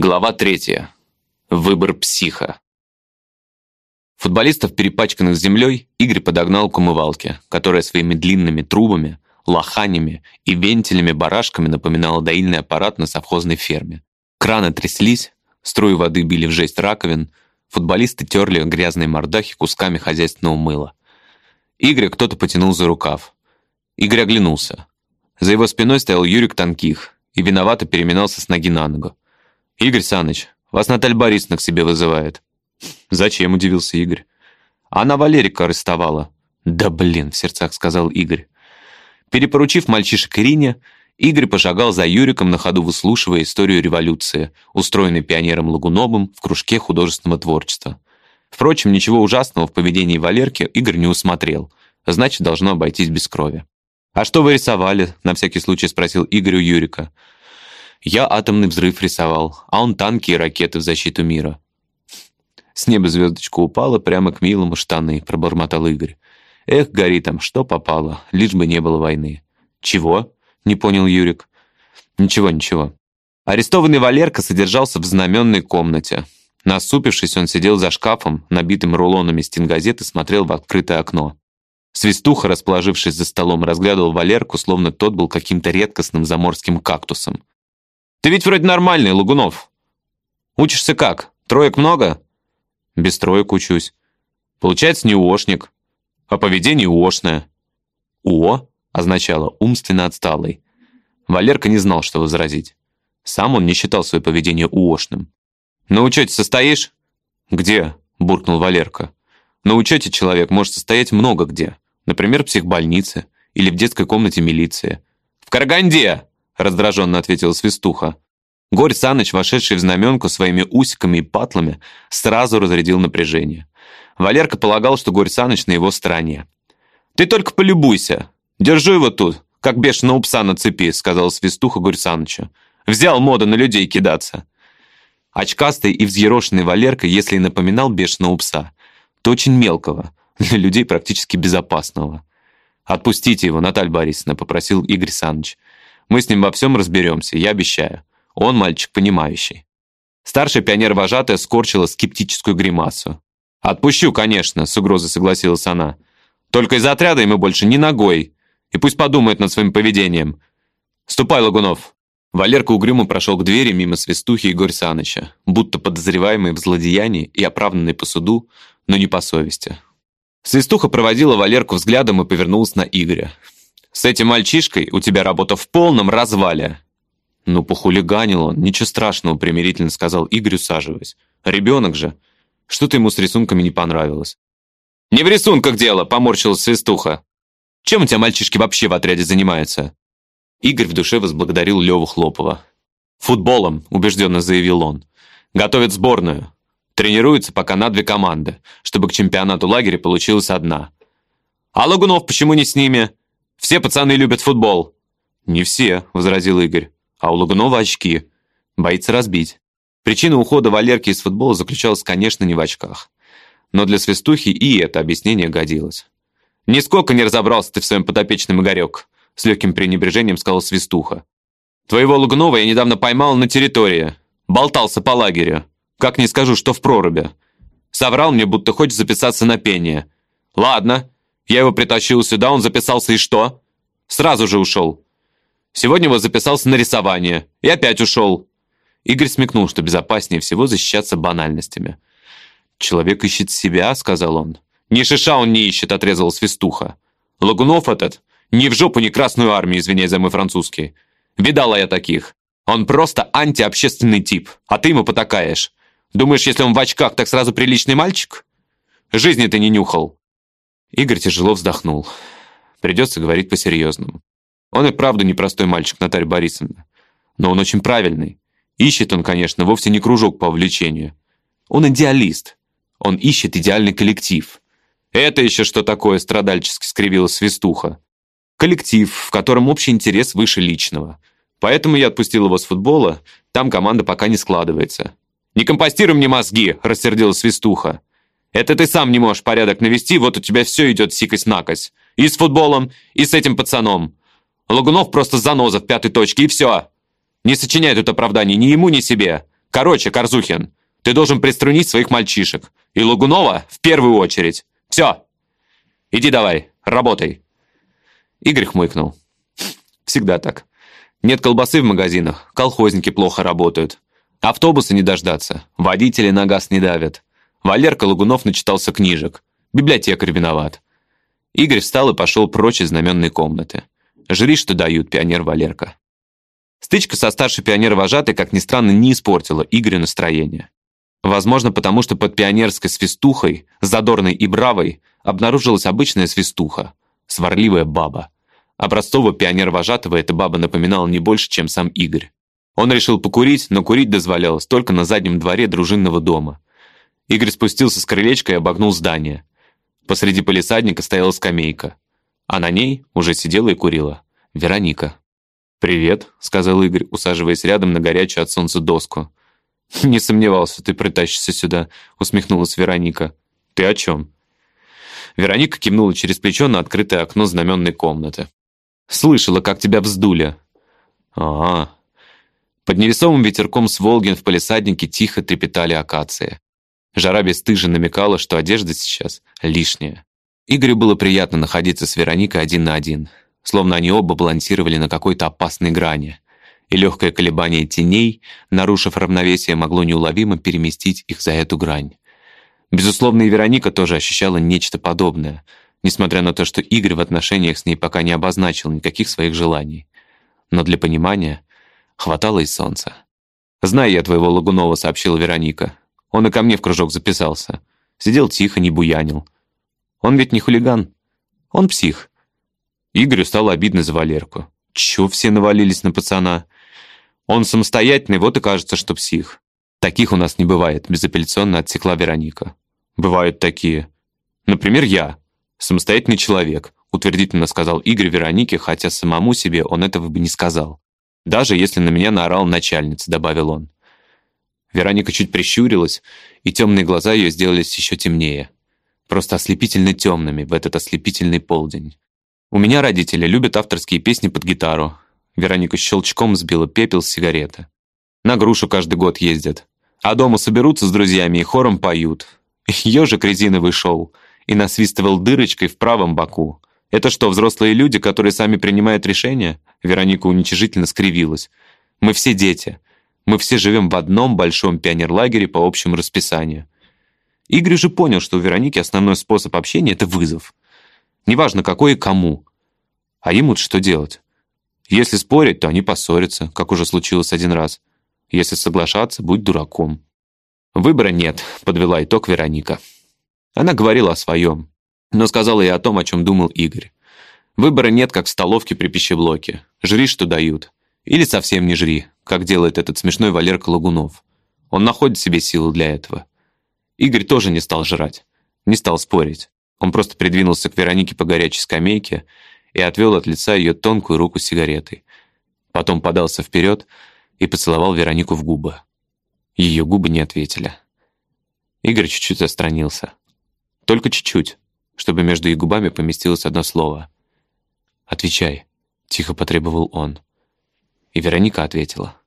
Глава третья. Выбор психа. Футболистов, перепачканных землей, Игорь подогнал к умывалке, которая своими длинными трубами, лоханями и вентилями-барашками напоминала доильный аппарат на совхозной ферме. Краны тряслись, струи воды били в жесть раковин, футболисты терли грязные мордахи кусками хозяйственного мыла. Игоря кто-то потянул за рукав. Игорь оглянулся. За его спиной стоял Юрик Танких и виновато переминался с ноги на ногу. «Игорь Саныч, вас Наталья Борисовна к себе вызывает». «Зачем?» – удивился Игорь. «Она Валерика арестовала». «Да блин», – в сердцах сказал Игорь. Перепоручив мальчишек Ирине, Игорь пошагал за Юриком на ходу выслушивая историю революции, устроенной пионером Лагуновым в кружке художественного творчества. Впрочем, ничего ужасного в поведении Валерки Игорь не усмотрел, значит, должно обойтись без крови. «А что вы рисовали?» – на всякий случай спросил Игорь у Юрика. Я атомный взрыв рисовал, а он танки и ракеты в защиту мира. С неба звездочка упала прямо к милому штаны, пробормотал Игорь. Эх, гори там, что попало, лишь бы не было войны. Чего? Не понял Юрик. Ничего, ничего. Арестованный Валерка содержался в знаменной комнате. Насупившись, он сидел за шкафом, набитым рулонами стенгазет и смотрел в открытое окно. Свистуха, расположившись за столом, разглядывал Валерку, словно тот был каким-то редкостным заморским кактусом. Ты ведь вроде нормальный, Лагунов. Учишься как? Троек много? Без троек учусь. Получается, не УОшник, а поведение УОшное. УО означало умственно отсталый. Валерка не знал, что возразить. Сам он не считал свое поведение УОшным. «На учете состоишь?» «Где?» – буркнул Валерка. «На учете человек может состоять много где. Например, в психбольнице или в детской комнате милиции». «В Караганде!» Раздраженно ответила Свистуха. Горь Саныч, вошедший в знаменку своими усиками и патлами, сразу разрядил напряжение. Валерка полагал, что Горь Саныч на его стороне. «Ты только полюбуйся! Держу его тут, как бешеного пса на цепи», сказал Свистуха Горь Санычу. «Взял моду на людей кидаться». Очкастый и взъерошенный Валерка, если и напоминал бешеного пса, то очень мелкого, для людей практически безопасного. «Отпустите его, Наталья Борисовна», — попросил Игорь Саныч. Мы с ним во всем разберемся, я обещаю. Он мальчик понимающий». Старший пионер-вожатая скорчила скептическую гримасу. «Отпущу, конечно», — с угрозой согласилась она. «Только из отряда ему больше ни ногой. И пусть подумает над своим поведением. Ступай, Лагунов». Валерка угрюмо прошел к двери мимо Свистухи и Горь Саныча, будто подозреваемый в злодеянии и оправданный по суду, но не по совести. Свистуха проводила Валерку взглядом и повернулась на Игоря. С этим мальчишкой у тебя работа в полном развале». «Ну, похулиганил он, ничего страшного», — примирительно сказал Игорь, усаживаясь. «Ребенок же. Что-то ему с рисунками не понравилось». «Не в рисунках дело», — поморщилась свистуха. «Чем у тебя мальчишки вообще в отряде занимаются?» Игорь в душе возблагодарил Леву Хлопова. «Футболом», — убежденно заявил он. «Готовят сборную. Тренируются пока на две команды, чтобы к чемпионату лагеря получилась одна. А Лагунов почему не с ними? Все пацаны любят футбол». «Не все», — возразил Игорь. «А у Лагунова очки. Боится разбить». Причина ухода Валерки из футбола заключалась, конечно, не в очках. Но для Свистухи и это объяснение годилось. «Нисколько не разобрался ты в своем подопечном Игорек», — с легким пренебрежением сказал Свистуха. «Твоего Лагунова я недавно поймал на территории. Болтался по лагерю. Как не скажу, что в проруби. Соврал мне, будто хочет записаться на пение. Ладно, я его притащил сюда, он записался и что? Сразу же ушел. Сегодня вот записался на рисование. И опять ушел. Игорь смекнул, что безопаснее всего защищаться банальностями. «Человек ищет себя», — сказал он. «Ни шиша он не ищет», — отрезал свистуха. «Лагунов этот ни в жопу, ни красную армию, извиняй за мой французский. Видала я таких. Он просто антиобщественный тип, а ты ему потакаешь. Думаешь, если он в очках, так сразу приличный мальчик? Жизни ты не нюхал. Игорь тяжело вздохнул. Придется говорить по-серьезному. Он и правда непростой мальчик, Наталья Борисовна. Но он очень правильный. Ищет он, конечно, вовсе не кружок по увлечению. Он идеалист. Он ищет идеальный коллектив. «Это еще что такое?» – страдальчески скривилась свистуха. «Коллектив, в котором общий интерес выше личного. Поэтому я отпустил его с футбола, там команда пока не складывается». «Не компостируй мне мозги!» – рассердилась свистуха. Это ты сам не можешь порядок навести, вот у тебя все идет сикость-накость. И с футболом, и с этим пацаном. Лагунов просто заноза в пятой точке, и все. Не сочиняй тут оправданий ни ему, ни себе. Короче, Корзухин, ты должен приструнить своих мальчишек. И Лагунова в первую очередь. Все. Иди давай, работай. Игорь хмыкнул. Всегда так. Нет колбасы в магазинах, колхозники плохо работают. Автобусы не дождаться, водители на газ не давят. Валерка Лагунов начитался книжек. Библиотекарь виноват. Игорь встал и пошел прочь из знаменной комнаты. Жри, что дают, пионер Валерка. Стычка со старшей пионер-вожатой, как ни странно, не испортила Игорю настроение. Возможно, потому что под пионерской свистухой, задорной и бравой, обнаружилась обычная свистуха, сварливая баба. Образцового пионер-вожатого эта баба напоминала не больше, чем сам Игорь. Он решил покурить, но курить дозволялось только на заднем дворе дружинного дома. Игорь спустился с крылечка и обогнул здание. Посреди полисадника стояла скамейка, а на ней уже сидела и курила Вероника. «Привет», — сказал Игорь, усаживаясь рядом на горячую от солнца доску. «Не сомневался, ты притащишься сюда», — усмехнулась Вероника. «Ты о чем?» Вероника кивнула через плечо на открытое окно знаменной комнаты. «Слышала, как тебя вздули». А, -а, а Под невесомым ветерком с Волгин в палисаднике тихо трепетали акации. Жара бесстыже намекала, что одежда сейчас лишняя. Игорю было приятно находиться с Вероникой один на один, словно они оба балансировали на какой-то опасной грани, и легкое колебание теней, нарушив равновесие, могло неуловимо переместить их за эту грань. Безусловно, и Вероника тоже ощущала нечто подобное, несмотря на то, что Игорь в отношениях с ней пока не обозначил никаких своих желаний. Но для понимания хватало и солнца. «Знаю я твоего Лагунова», — сообщила Вероника. Он и ко мне в кружок записался. Сидел тихо, не буянил. Он ведь не хулиган. Он псих. Игорю стало обидно за Валерку. Чё все навалились на пацана? Он самостоятельный, вот и кажется, что псих. Таких у нас не бывает, безапелляционно отсекла Вероника. Бывают такие. Например, я. Самостоятельный человек, утвердительно сказал Игорь Веронике, хотя самому себе он этого бы не сказал. Даже если на меня наорал начальница, добавил он. Вероника чуть прищурилась, и темные глаза ее сделались еще темнее. Просто ослепительно темными в этот ослепительный полдень. У меня родители любят авторские песни под гитару. Вероника щелчком сбила пепел с сигареты. На грушу каждый год ездят. А дома соберутся с друзьями и хором поют. Ежик резиновый шел и насвистывал дырочкой в правом боку. Это что, взрослые люди, которые сами принимают решения? Вероника уничижительно скривилась. Мы все дети. Мы все живем в одном большом пионерлагере по общему расписанию. Игорь же понял, что у Вероники основной способ общения — это вызов. Неважно, какой и кому. А ему что делать? Если спорить, то они поссорятся, как уже случилось один раз. Если соглашаться, будь дураком. Выбора нет, подвела итог Вероника. Она говорила о своем, но сказала и о том, о чем думал Игорь. Выбора нет, как в столовке при пищеблоке. Жри, что дают. Или совсем не жри, как делает этот смешной Валерка Лагунов. Он находит себе силы для этого. Игорь тоже не стал жрать, не стал спорить. Он просто придвинулся к Веронике по горячей скамейке и отвел от лица ее тонкую руку сигаретой. Потом подался вперед и поцеловал Веронику в губы. Ее губы не ответили. Игорь чуть-чуть отстранился. Только чуть-чуть, чтобы между их губами поместилось одно слово. «Отвечай», — тихо потребовал он. И Вероника ответила.